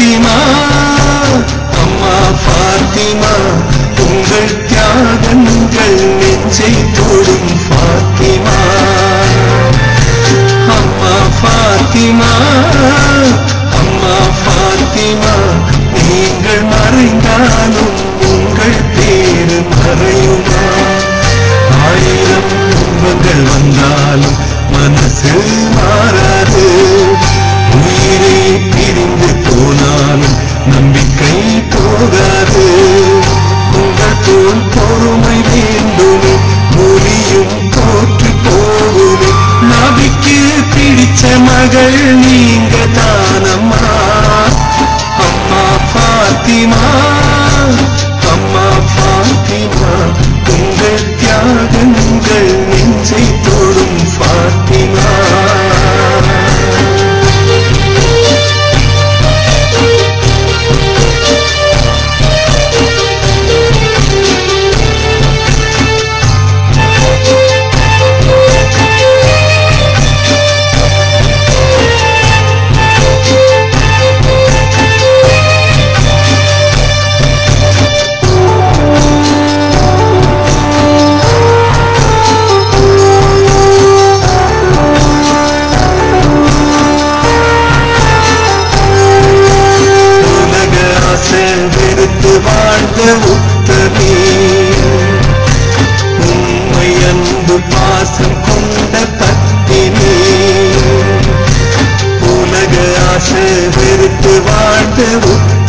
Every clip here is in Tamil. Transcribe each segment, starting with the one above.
ஃபாத்திமா அம்மா ஃபாத்திமா உங்கள் தியாகங்கள் நெஞ்சை தொடும் ஃபாத்திமா அம்மா ஃபாத்திமா 给你 से विरत वाट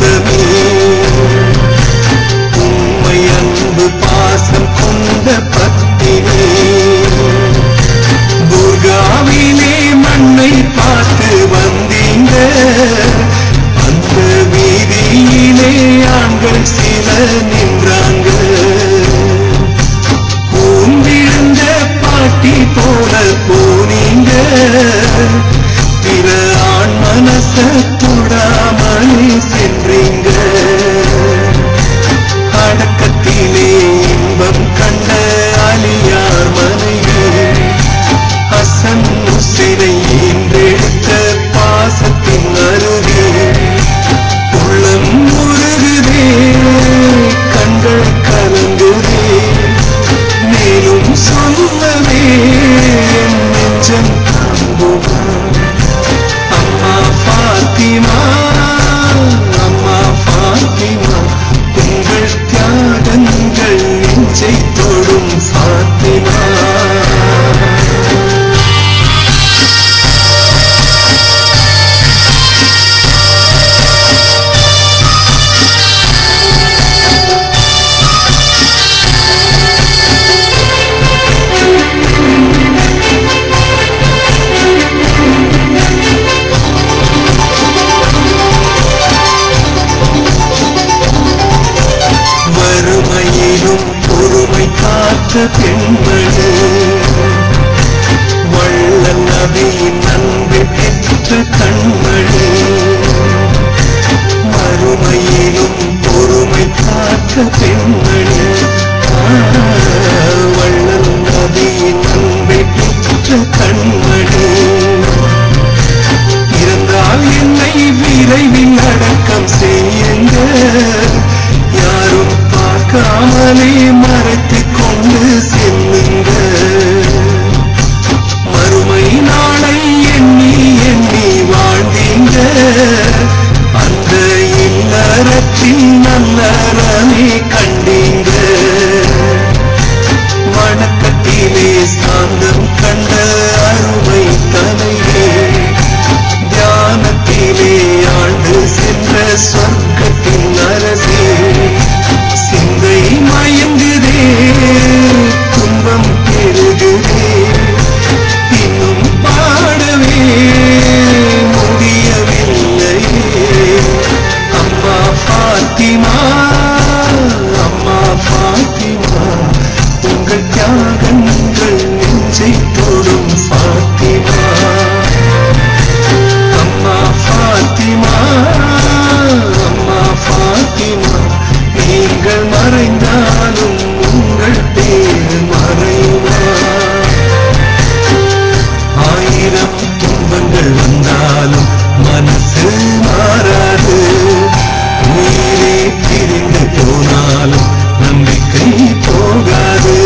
happy birthday. பெண்மணி வள்ளல் நதியின் அன்பை பெற்ற கண்மணி அடக்கம் செய்யுங்க யாரும் பார்க்காமலே மறைத்து கொண்டு செல்லுங்க மறுமை நாளை எண்ணி எண்ணி வாழ்ந்தீங்க அந்த இல்லறத்தின் நீங்கள் மறைந்தாலும் உங்கள் பேர் மறைவார் ஆயிரம் துன்பங்கள் வந்தாலும் மனசு மாறாது. உயிரே பிரிந்து போனாலும் நம்பிக்கை போகாது.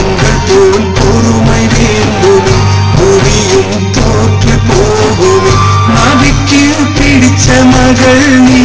உங்கள் போல் பொறுமை வேண்டுமே புரியும் தோற்று போகுமே. நபிக்கு பிடிச்ச மகள் நீ